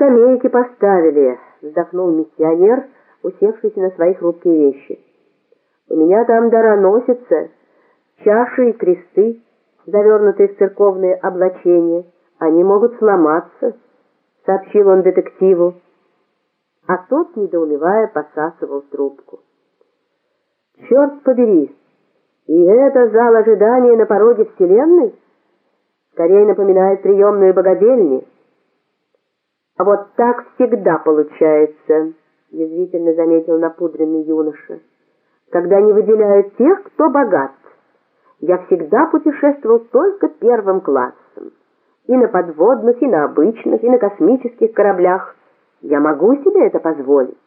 скамейки поставили», — вздохнул миссионер, усевшийся на свои хрупкие вещи. «У меня там дароносица, чаши и кресты, завернутые в церковные облачения. Они могут сломаться», — сообщил он детективу. А тот, недоумевая, посасывал трубку. «Черт побери! И это зал ожидания на пороге Вселенной? Скорее напоминает приемную богадельни». А вот так всегда получается, язвительно заметил напудренный юноша, когда не выделяют тех, кто богат. Я всегда путешествовал только первым классом. И на подводных, и на обычных, и на космических кораблях. Я могу себе это позволить.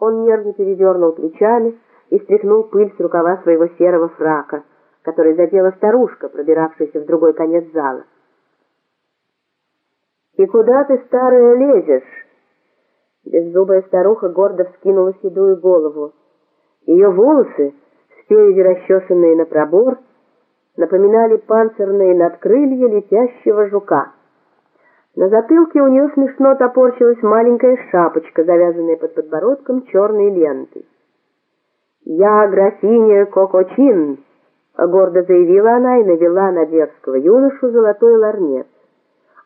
Он нервно передернул плечами и стряхнул пыль с рукава своего серого фрака, который задела старушка, пробиравшаяся в другой конец зала. «И куда ты, старая, лезешь?» Беззубая старуха гордо вскинула седую голову. Ее волосы, спереди расчесанные на пробор, напоминали панцирные надкрылья летящего жука. На затылке у нее смешно топорщилась маленькая шапочка, завязанная под подбородком черной лентой. «Я графиня Кокочин», — гордо заявила она и навела на дерзкого юношу золотой ларнет.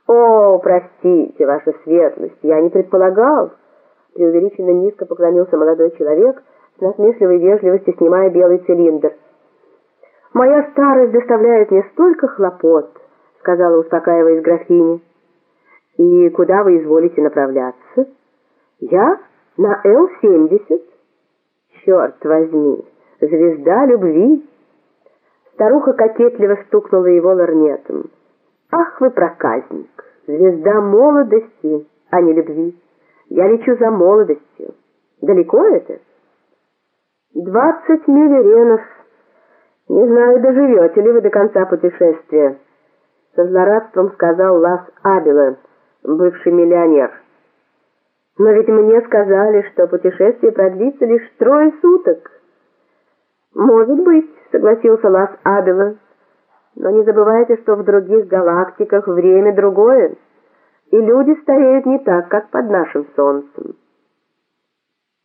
«О, простите, ваша светлость, я не предполагал!» Преувеличенно низко поклонился молодой человек, с насмешливой вежливостью снимая белый цилиндр. «Моя старость доставляет мне столько хлопот», — сказала, успокаиваясь графиня. «И куда вы изволите направляться?» «Я? На Л-70?» «Черт возьми! Звезда любви!» Старуха кокетливо стукнула его ларнетом. Ах вы проказник, звезда молодости, а не любви. Я лечу за молодостью. Далеко это? Двадцать миль ренов. Не знаю, доживете ли вы до конца путешествия. Со злорадством сказал Лас Абела, бывший миллионер. Но ведь мне сказали, что путешествие продлится лишь трое суток. Может быть, согласился Лас Абела. Но не забывайте, что в других галактиках время другое, и люди стареют не так, как под нашим солнцем.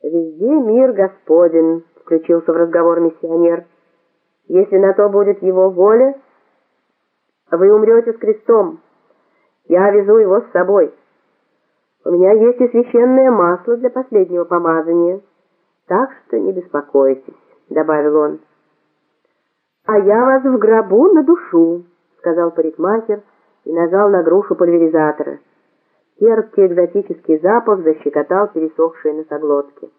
«Везде мир Господен», — включился в разговор миссионер. «Если на то будет его воля, вы умрете с крестом. Я везу его с собой. У меня есть и священное масло для последнего помазания, так что не беспокойтесь», — добавил он. «А я вас в гробу на душу», — сказал парикмахер и нажал на грушу пульверизатора. Терпкий экзотический запах защекотал пересохшие носоглотки.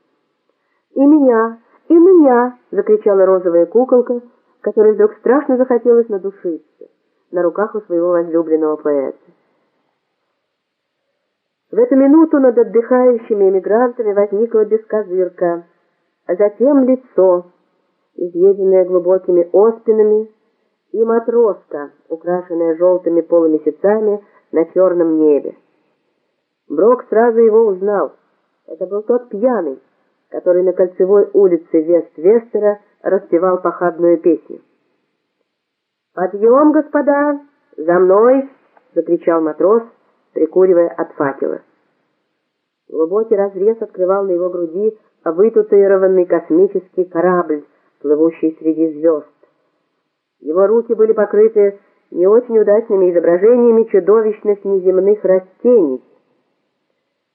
«И меня, и меня!» — закричала розовая куколка, которой вдруг страшно захотелось надушиться на руках у своего возлюбленного поэта. В эту минуту над отдыхающими эмигрантами возникла бескозырка, а затем лицо — изъеденная глубокими оспинами, и матроска, украшенная желтыми полумесяцами на черном небе. Брок сразу его узнал. Это был тот пьяный, который на кольцевой улице Вест-Вестера распевал похабную песню. «Подъем, господа! За мной!» — закричал матрос, прикуривая от факела. Глубокий разрез открывал на его груди вытатуированный космический корабль, плывущий среди звезд. Его руки были покрыты не очень удачными изображениями чудовищных неземных растений.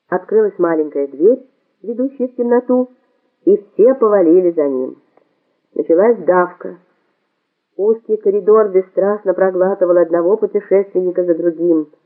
Открылась маленькая дверь, ведущая в темноту, и все повалили за ним. Началась давка. Узкий коридор бесстрастно проглатывал одного путешественника за другим —